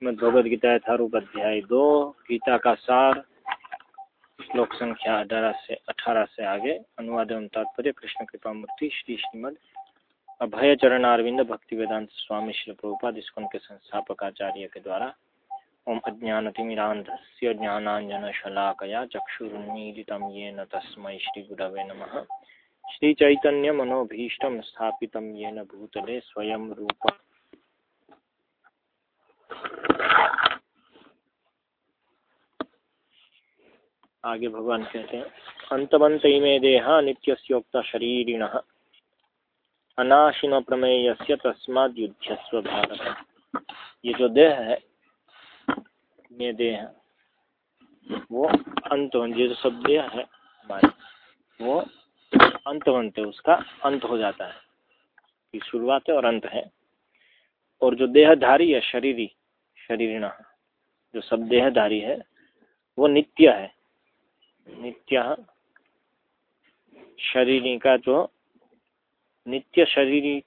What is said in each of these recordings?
श्रीमद भगवद गीता यथारूप अध्याय दो। गीता का सार, श्लोक संख्या अठारह से अठारह से आगे, अनुवाद एवं तात्पर्य, कृष्ण कृपा मूर्ति, श्री श्रीमद अभय चरण अरविंद भक्ति वेदांत स्वामी श्री प्रभुपाद इसको उनके संस्थापक आचार्य के द्वारा। ओम अज्ञानतिमिरांधस्य ज्ञानांजन शलाकया चक्षुरुन्मीलितं येन तस्मै श्रीगुरवे नमः। श्रीचैतन्यमनोभीष्टं स्थापित येन भूतले स्वयं रूप आगे भगवान कहते हैं अंतवंत इमे देह नित्योक्ता शरीरिण। अनाशिन प्रमेय से तस्माद युद्धस्व भारत ये जो देह है, ये देह वो अंत ये जो सब देह है, हमारे, वो अंतवंत है उसका अंत हो जाता है, की शुरुआत है और अंत है। और जो देहधारी है, शरीरी, शरीरिण, जो सब देहधारी है, वो नित्य है। नित्य शरीरी का जो नित्य शरीरी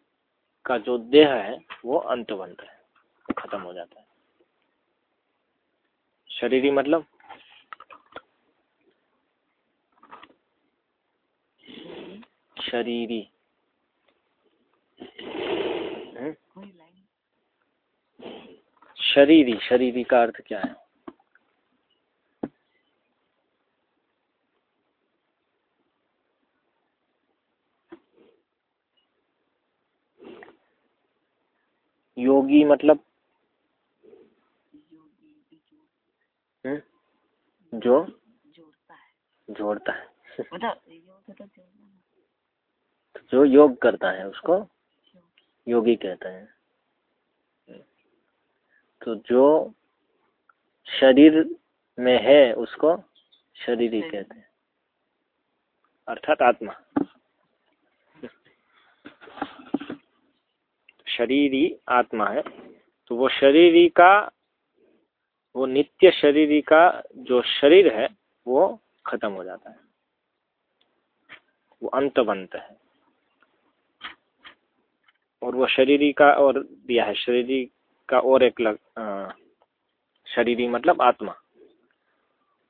का जो देह है वो अंतवंत है खत्म हो जाता है। शरीरी मतलब? शरीरी? शरीरी शरीरी का अर्थ क्या है? योगी मतलब? हम्म? जो? जोड़ता है। तो जो योग करता है उसको योगी। कहते हैं। तो जो शरीर में है उसको शरीर ही कहते हैं। अर्थात आत्मा। शरीरी आत्मा है तो वो शरीरी का, वो नित्य शरीरी का जो शरीर है, वो खत्म हो जाता है। वो अंत अंतवंत है। और वो शरीरी का और दिया है, शरीरी का और एक लग शरीरी मतलब आत्मा।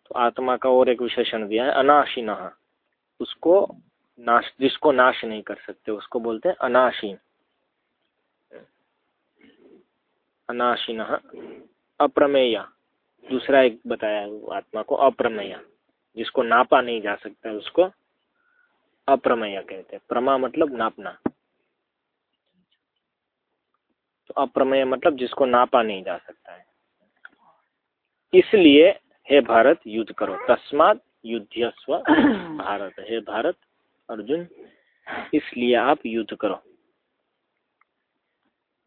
तो आत्मा का और एक विशेषण दिया है, अनाशीन। उसको नाश, जिसको नाश नहीं कर सकते, उसको बोलते हैं अनाशीन। अनाशिन, अप्रमेय। दूसरा एक बताया आत्मा को, अप्रमेय। जिसको नापा नहीं जा सकता, उसको अप्रमेय कहते हैं। प्रमा मतलब नापना। तो अप्रमेय मतलब जिसको नापा नहीं जा सकता है। इसलिए हे भारत, युद्ध करो। तस्मात युद्धस्व भारत। हे भारत, अर्जुन, इसलिए आप युद्ध करो।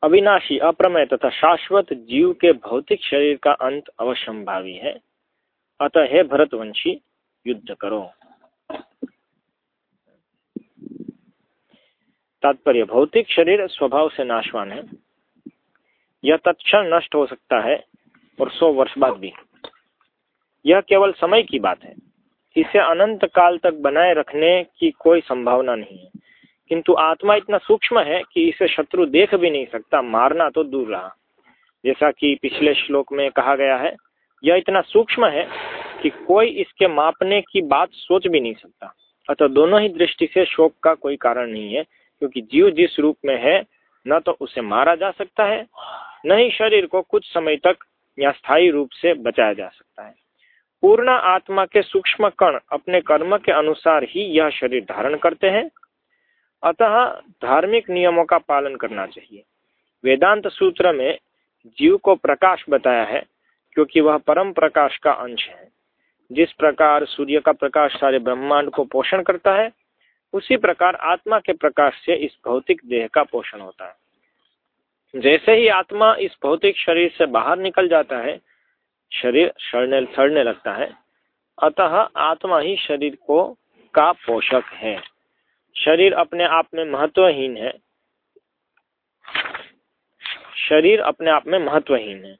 अविनाशी अप्रमेय तथा शाश्वत जीव के भौतिक शरीर का अंत अवश्यंभावी है। अतः हे भरतवंशी, युद्ध करो। तात्पर्य, भौतिक शरीर स्वभाव से नाशवान है। यह तत्क्षण नष्ट हो सकता है और सौ वर्ष बाद भी। यह केवल समय की बात है। इसे अनंत काल तक बनाए रखने की कोई संभावना नहीं है। किंतु आत्मा इतना सूक्ष्म है कि इसे शत्रु देख भी नहीं सकता, मारना तो दूर रहा। जैसा कि पिछले श्लोक में कहा गया है, यह इतना सूक्ष्म है कि कोई इसके मापने की बात सोच भी नहीं सकता। अतः दोनों ही दृष्टि से शोक का कोई कारण नहीं है, क्योंकि जीव जिस रूप में है, न तो उसे मारा जा सकता है, न ही शरीर को कुछ समय तक या स्थायी रूप से बचाया जा सकता है। पूर्ण आत्मा के सूक्ष्म कण अपने कर्म के अनुसार ही यह शरीर धारण करते हैं अतः धार्मिक नियमों का पालन करना चाहिए। वेदांत सूत्र में जीव को प्रकाश बताया है, क्योंकि वह परम प्रकाश का अंश है। जिस प्रकार सूर्य का प्रकाश सारे ब्रह्मांड को पोषण करता है, उसी प्रकार आत्मा के प्रकाश से इस भौतिक देह का पोषण होता है। जैसे ही आत्मा इस भौतिक शरीर से बाहर निकल जाता है, शरीर सड़ने सड़ने लगता है, अतः आत्मा ही शरीर को का पोषक है। शरीर अपने आप में महत्वहीन है। शरीर अपने आप में महत्वहीन है।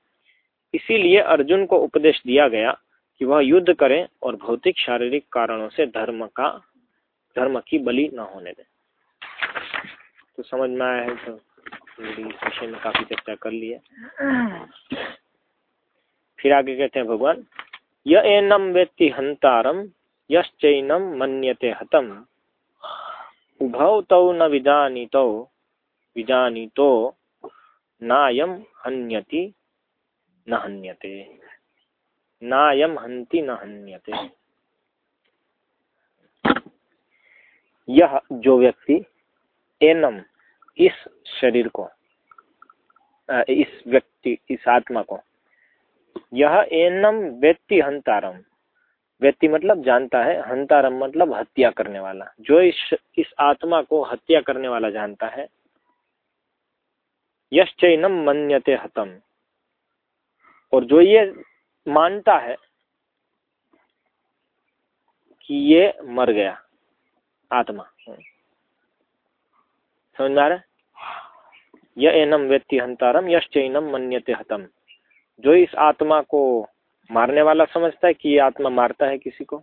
इसीलिए अर्जुन को उपदेश दिया गया कि वह युद्ध करें और भौतिक शारीरिक कारणों से धर्म का, धर्म की बलि न होने दें। तो समझ में आया है तो इस विषय में काफ़ी चर्चा कर ली है। फिर आगे कहते हैं भगवान, य एनम व्यक्ति हंतारम यश्चैनम मन्यते हतम। उभौ तौ न विजानीतौ, विजानीतो नायम हन्यति, न हन्यते। नायम हंति न हन्यते। यह जो व्यक्ति एनम इस शरीर को इस व्यक्ति, इस आत्मा को, यह एनम व्यक्ति हंतारम। व्यक्ति मतलब जानता है, हंतारम मतलब हत्या करने वाला। जो इस इस आत्मा को हत्या करने वाला जानता है, यश्चैनम मन्यते हतम। और जो ये मानता है कि ये मर गया, आत्मा। समझ आ रहा है? यह एनम व्यक्ति हंतारम, यश्चैनम मन्यते हतम। जो इस आत्मा को मारने वाला समझता है कि ये आत्मा मारता है किसी को?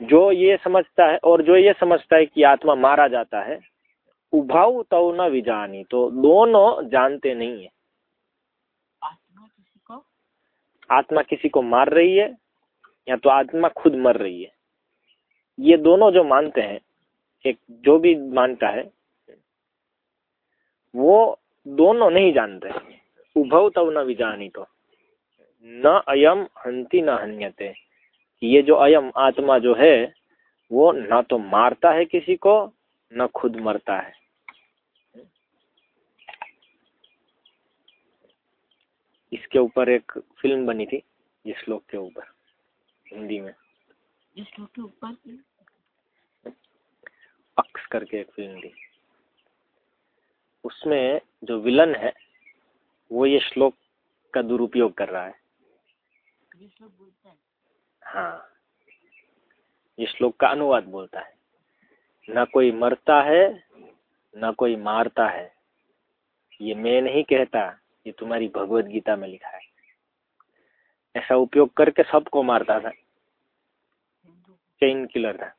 जो ये समझता है और जो ये समझता है कि आत्मा मारा जाता है उभाऊ तो न विजानी तो दोनों जानते नहीं है। आत्मा किसी को? आत्मा किसी को मार रही है या तो आत्मा खुद मर रही है? ये दोनों जो मानते हैं एक जो भी मानता है वो दोनों नहीं जानते। उभव तब न विजानी तो। न अयम हंति न हन्यते। ये जो अयम आत्मा जो है वो न तो मारता है किसी को न खुद मरता है। इसके ऊपर एक फ़िल्म बनी थी जिस श्लोक के ऊपर हिंदी में। जिस श्लोक के ऊपर? अक्स करके एक फ़िल्म थी। उसमें जो विलन है वो ये श्लोक का दुरुपयोग कर रहा है। ये श्लोक बोलता है। हाँ ये श्लोक का अनुवाद बोलता है। न कोई मरता है न कोई मारता है। ये मैं नहीं कहता ये तुम्हारी भगवत गीता में लिखा है। ऐसा उपयोग करके सबको मारता था। चेन किलर था।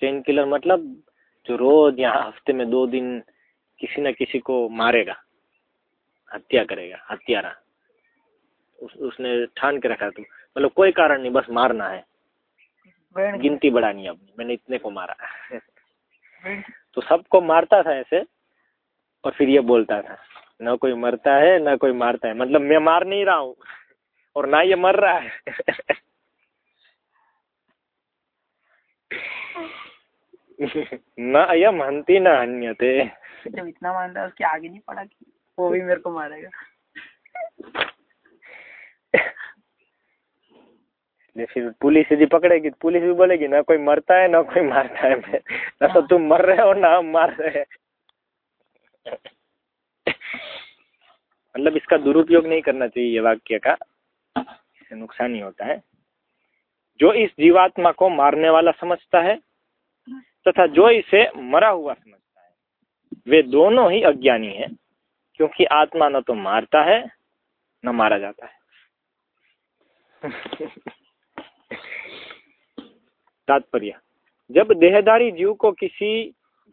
चेन किलर मतलब जो रोज यहाँ हफ़्ते में दो दिन किसी न किसी को मारेगा हत्या करेगा हत्यारा। उस, उसने ठान के रखा था मतलब कोई कारण नहीं बस मारना है। गिनती बढ़ानी है अपनी। मैंने इतने को मारा। तो सबको मारता था ऐसे और फिर ये बोलता था न कोई मरता है न कोई मारता है। मतलब मैं मार नहीं रहा हूँ और ना ये मर रहा है। न अयम हंती न हन्यते। जब इतना मानता उसके आगे नहीं पड़ा कि वो भी मेरे को मारेगा। फिर पुलिस यदि पकड़ेगी तो पुलिस भी बोलेगी ना कोई मरता है ना कोई मारता है मैं ना तो तुम मर रहे हो ना हम मार रहे हैं मतलब इसका दुरुपयोग नहीं करना चाहिए ये वाक्य का इससे नुकसान ही होता है जो इस जीवात्मा को मारने वाला समझता है तथा जो इसे मरा हुआ समझता है वे दोनों ही अज्ञानी हैं क्योंकि आत्मा न तो मारता है न मारा जाता है तात्पर्य। जब देहदारी जीव को किसी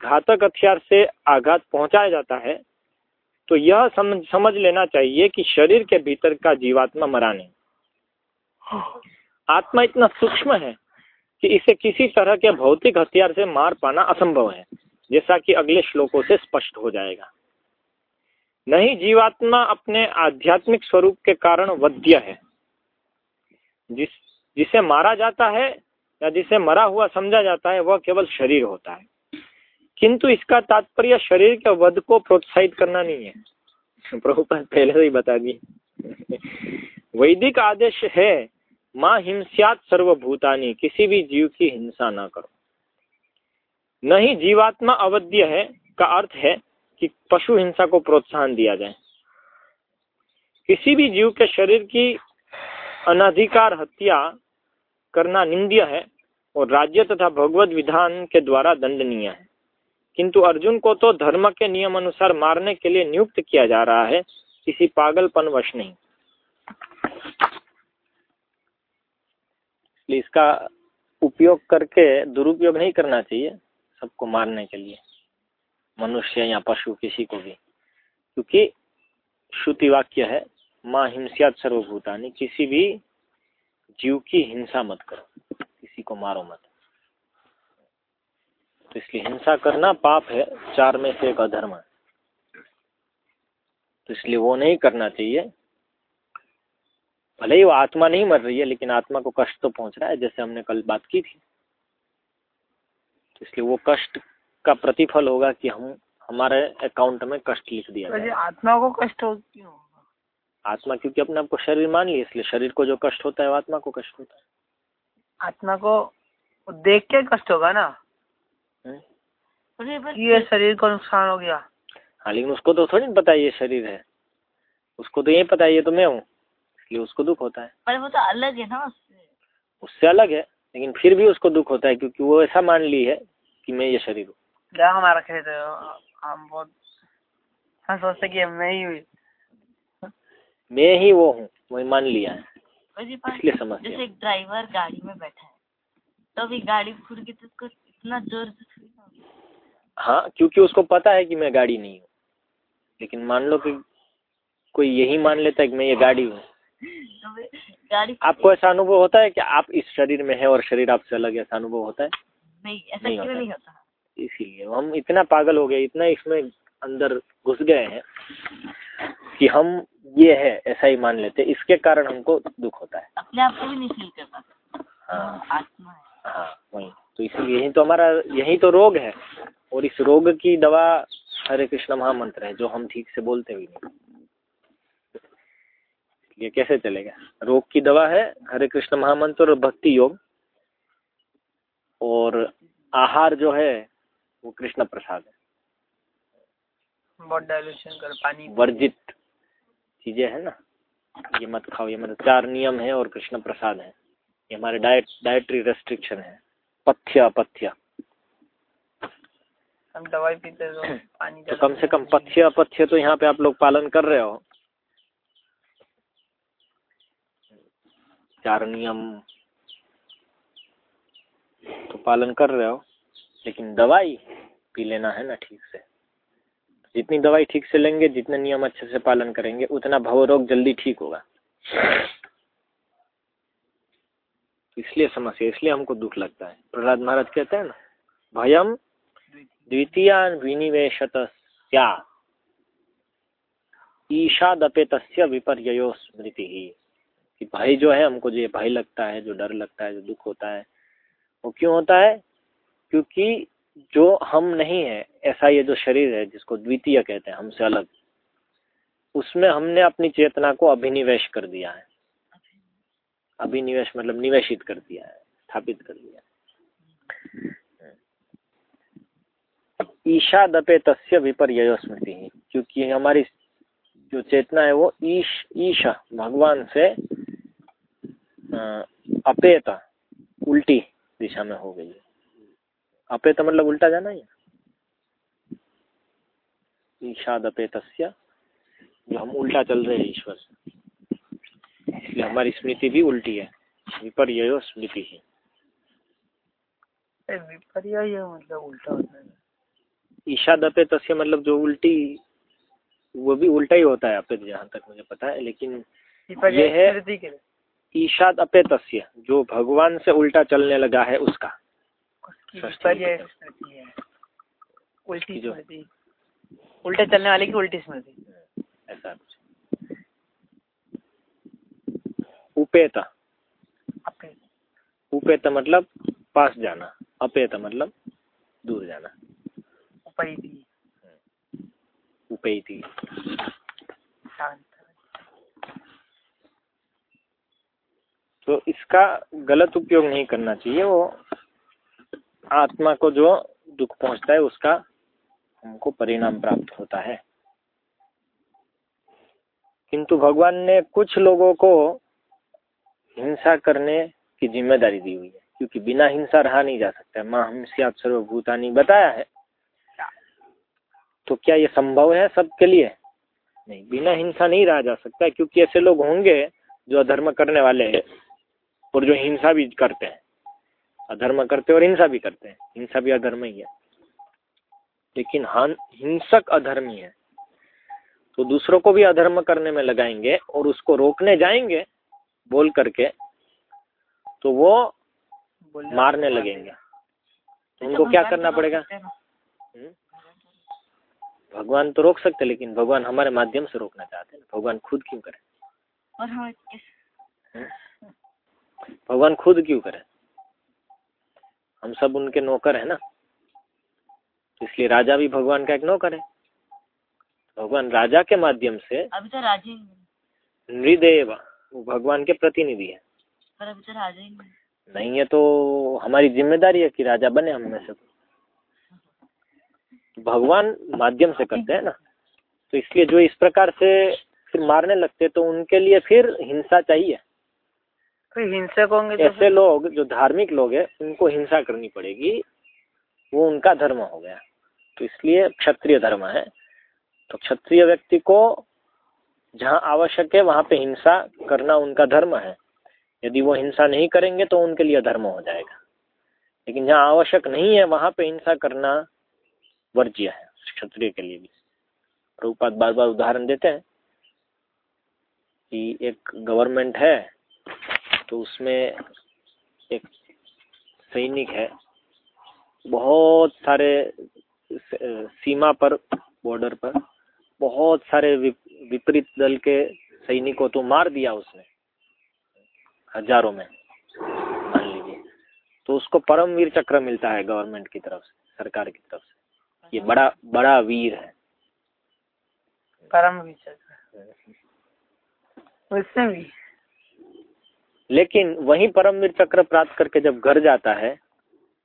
घातक हथियार से आघात पहुँचाया जाता है तो यह समझ समझ लेना चाहिए कि शरीर के भीतर का जीवात्मा मरा नहीं। आत्मा इतना सूक्ष्म है कि इसे किसी तरह के भौतिक हथियार से मार पाना असंभव है, जैसा कि अगले श्लोकों से स्पष्ट हो जाएगा। नहीं, जीवात्मा अपने आध्यात्मिक स्वरूप के कारण वध्य है। जिस, जिसे मारा जाता है या जिसे मरा हुआ समझा जाता है, वह केवल शरीर होता है। किंतु इसका तात्पर्य शरीर के वध को प्रोत्साहित करना नहीं है। प्रभुपाद पहले से ही बता दी वैदिक आदेश है, माँ हिंसात सर्वभूतानी, किसी भी जीव की हिंसा ना करो। नहीं जीवात्मा अवध्य है, का अर्थ है कि पशु हिंसा को प्रोत्साहन दिया जाए। किसी भी जीव के शरीर की अनाधिकार हत्या करना निंद्य है और राज्य तथा भगवत विधान के द्वारा दंडनीय है। किंतु अर्जुन को तो धर्म के नियम अनुसार मारने के लिए नियुक्त किया जा रहा है, किसी पागलपन वश नहीं। इसका उपयोग करके दुरुपयोग नहीं करना चाहिए सबको मारने के लिए, मनुष्य या पशु किसी को भी। क्योंकि श्रुति वाक्य है माँ हिंसियात सर्वभूतानी किसी भी जीव की हिंसा मत करो किसी को मारो मत। तो इसलिए हिंसा करना पाप है चार में से एक अधर्म है। तो इसलिए वो नहीं करना चाहिए। भले ही वो आत्मा नहीं मर रही है लेकिन आत्मा को कष्ट तो पहुँच रहा है जैसे हमने कल बात की थी। तो इसलिए वो कष्ट का प्रतिफल होगा कि हम हमारे अकाउंट में कष्ट लिख दिया जाए। आत्मा को कष्ट हो क्यों? आत्मा क्योंकि अपने आपको शरीर मान लिया इसलिए शरीर को जो कष्ट होता है वो आत्मा को कष्ट होता है। आत्मा को देख के कष्ट होगा ना? हम्म। ये शरीर को नुकसान हो गया। हाँ लेकिन उसको तो थोड़ी पता ये शरीर है। उसको तो यही पता है ये तो मैं हूँ इसलिए उसको दुख होता है। पर वो तो अलग है ना उससे। उससे अलग है लेकिन फिर भी उसको दुख होता है क्योंकि वो ऐसा मान ली है कि मैं ये शरीर हूँ। क्या हमारा खेत है हम बहुत हम सोचते कि मैं ही हुई मैं ही वो हूँ वही मान लिया है। इसलिए समझ जैसे एक ड्राइवर गाड़ी में बैठा है तो अभी गाड़ी खुद की तो उसको इतना ज़ोर से हाँ क्योंकि उसको पता है कि मैं गाड़ी नहीं हूँ। लेकिन मान लो कि कोई यही मान लेता है कि मैं ये गाड़ी हूँ। तो गाड़ी आपको ऐसा अनुभव होता है कि आप इस शरीर में है और शरीर आपसे अलग ऐसा अनुभव होता है? नहीं ऐसा नहीं क्यों नहीं होता? इसीलिए हम इतना पागल हो गए इतना इसमें अंदर घुस गए हैं कि हम ये है ऐसा ही मान लेते इसके कारण हमको दुख होता है। अपने आप को भी नहीं फील करता हाँ। आत्मा है। हाँ वही। तो इसलिए यही तो हमारा यही तो रोग है। और इस रोग की दवा हरे कृष्ण महामंत्र है जो हम ठीक से बोलते भी नहीं। ये कैसे चलेगा? रोग की दवा है हरे कृष्ण महामंत्र और भक्ति योग। और आहार जो है वो कृष्ण प्रसाद है। कर पानी वर्जित। चीज़ें है ना। ये मत खाओ ये मत चार नियम है और कृष्ण प्रसाद है। ये हमारे डाइट डाइटरी रेस्ट्रिक्शन है। पथ्य अपथ्य हम दवाई पीते तो पानी तो कम से कम पथ्य अपथ्य तो यहाँ पे आप लोग पालन कर रहे हो। चार नियम तो पालन कर रहे हो लेकिन दवाई पी लेना है ना ठीक से। जितनी दवाई ठीक से लेंगे, जितने नियम अच्छे से पालन करेंगे, उतना भव रोग जल्दी ठीक होगा। इसलिए समस्या, इसलिए हमको दुख लगता है। प्रहलाद महाराज कहते हैं ना, भयम द्वितीय विनिवेशत ईशादपेत विपर्यो स्मृति। ही कि भय जो है, हमको जो भय लगता है, जो डर लगता है, जो दुख होता है, वो क्यों होता है? क्योंकि जो हम नहीं है, ऐसा ये जो शरीर है, जिसको द्वितीय कहते हैं, हमसे अलग, उसमें हमने अपनी चेतना को अभिनिवेश कर दिया है। अभिनिवेश मतलब निवेशित कर दिया है, स्थापित कर दिया है। ईशा दपे तस्य विपर्य स्मृति ही क्योंकि हमारी जो चेतना है वो ईश, ईशा, भगवान से अपेत, उल्टी दिशा में हो गई है। अपेत मतलब उल्टा जाना ही ईशाद अपेत जो हम उल्टा चल रहे हैं ईश्वर से। इसलिए हमारी स्मृति भी उल्टी है विपर्य स्मृति ही। विपर्य मतलब उल्टा होता है। ईशाद अपेत मतलब जो उल्टी वो भी उल्टा ही होता है अपेत जहाँ तक मुझे पता है लेकिन ये है ईशाद अपेत जो भगवान से उल्टा चलने लगा है उसका। उल्टी स्मृति उल्टे चलने वाले की उल्टी स्मृति ऐसा उपेत उपेत मतलब पास जाना अपेत मतलब दूर जाना उपैती उपैती तो इसका गलत उपयोग नहीं करना चाहिए वो आत्मा को जो दुख पहुँचता है, उसका हमको परिणाम प्राप्त होता है। किंतु भगवान ने कुछ लोगों को हिंसा करने की ज़िम्मेदारी दी हुई है, क्योंकि बिना हिंसा रहा नहीं जा सकता माँ हमसे सर्वभूतानी बताया है। तो क्या ये संभव है सबके लिए? नहीं, बिना हिंसा नहीं रहा जा सकता क्योंकि ऐसे लोग होंगे जो अधर्म करने वाले हैं और जो हिंसा भी करते हैं। अधर्म करते और हिंसा भी करते हैं। हिंसा भी अधर्म ही है। लेकिन हन हिंसक अधर्मी है तो दूसरों को भी अधर्म करने में लगाएँगे और उसको रोकने जाएँगे बोल करके तो वो मारने लगेंगे। तो उनको क्या करना पड़ेगा? हम्म? भगवान तो रोक सकते लेकिन भगवान हमारे माध्यम से रोकना चाहते हैं। भगवान खुद क्यों करे? और हम हम्म? भगवान खुद क्यों करे? हम सब उनके नौकर है ना। इसलिए राजा भी भगवान का एक नौकर है। भगवान राजा के माध्यम से अभी तो राजा नृदेव वो भगवान के प्रतिनिधि है। पर अभी तो राजा ही नहीं है। तो हमारी ज़िम्मेदारी है कि राजा बने हम में से। भगवान माध्यम से करते हैं ना। तो इसलिए जो इस प्रकार से फिर मारने लगते तो उनके लिए फिर हिंसा चाहिए। कोई हिंसक होंगे तो ऐसे लोग जो धार्मिक लोग हैं उनको हिंसा करनी पड़ेगी। वो उनका धर्म हो गया। तो इसलिए क्षत्रिय धर्म है। तो क्षत्रिय व्यक्ति को जहाँ आवश्यक है वहाँ पे हिंसा करना उनका धर्म है। यदि वो हिंसा नहीं करेंगे तो उनके लिए धर्म हो जाएगा। लेकिन जहाँ आवश्यक नहीं है वहाँ पे हिंसा करना वर्ज्य है क्षत्रिय के लिए भी। रूपात बार बार उदाहरण देते हैं कि एक गवर्नमेंट है तो उसमें एक सैनिक है। बहुत सारे सीमा पर बॉर्डर पर बहुत सारे विपरीत दल के सैनिकों तो मार दिया उसने। हज़ारों में। मान लीजिए। तो उसको परमवीर चक्र मिलता है गवर्नमेंट की तरफ़ से, सरकार की तरफ़ से। ये बड़ा बड़ा वीर है। परमवीर चक्र। उससे भी। लेकिन वही परमवीर चक्र प्राप्त करके जब घर जाता है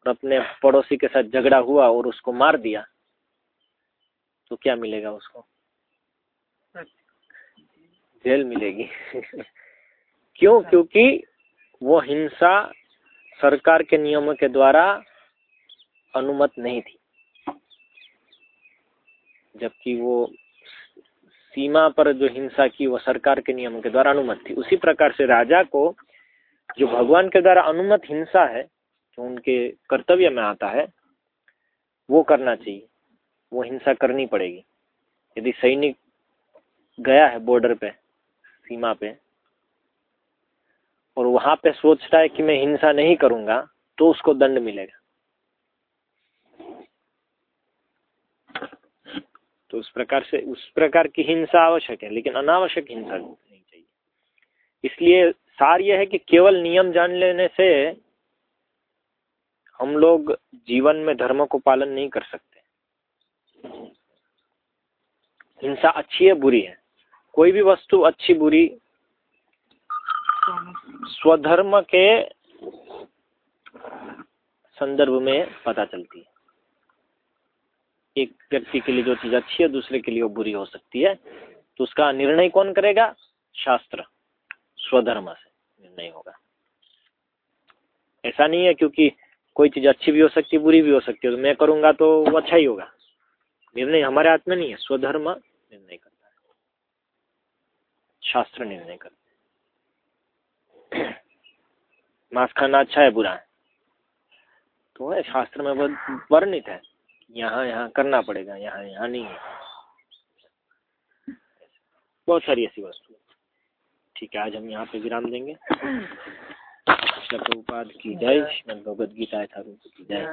और अपने पड़ोसी के साथ झगड़ा हुआ और उसको मार दिया तो क्या मिलेगा उसको? जेल मिलेगी। क्यों? क्योंकि वो हिंसा सरकार के नियमों के द्वारा अनुमत नहीं थी। जबकि वो सीमा पर जो हिंसा की वो सरकार के नियमों के द्वारा अनुमत थी। उसी प्रकार से राजा को जो भगवान के द्वारा अनुमत हिंसा है, जो उनके कर्तव्य में आता है, वो करना चाहिए। वो हिंसा करनी पड़ेगी। यदि सैनिक गया है बॉर्डर पे, सीमा पे, और वहाँ पे सोचता है कि मैं हिंसा नहीं करूँगा तो उसको दंड मिलेगा। तो उस प्रकार से, उस प्रकार की हिंसा आवश्यक है, लेकिन अनावश्यक हिंसा नहीं चाहिए। इसलिए सार यह है कि केवल नियम जान लेने से हम लोग जीवन में धर्म को पालन नहीं कर सकते। हिंसा अच्छी है, बुरी है। कोई भी वस्तु अच्छी, बुरी, स्वधर्म के संदर्भ में पता चलती है। एक व्यक्ति के लिए जो चीज़ अच्छी है, दूसरे के लिए वो बुरी हो सकती है। तो उसका निर्णय कौन करेगा? शास्त्र। स्वधर्म से निर्णय होगा। ऐसा नहीं है क्योंकि कोई चीज़ अच्छी भी हो सकती, बुरी भी हो सकती है तो मैं करूँगा तो वो अच्छा ही होगा। निर्णय हमारे हाथ में नहीं है, स्वधर्म निर्णय करता है। शास्त्र निर्णय करता है। मांस खाना अच्छा है, बुरा है। तो है, शास्त्र में वर्णित है। यहाँ यहाँ करना पड़ेगा, यहाँ यहाँ नहीं है। बहुत सारी ऐसी वस्तु। ठीक है आज हम यहाँ पे विराम देंगे। प्रभुपाद की जय श्रीमद भगवद गीता यथारूप की जय।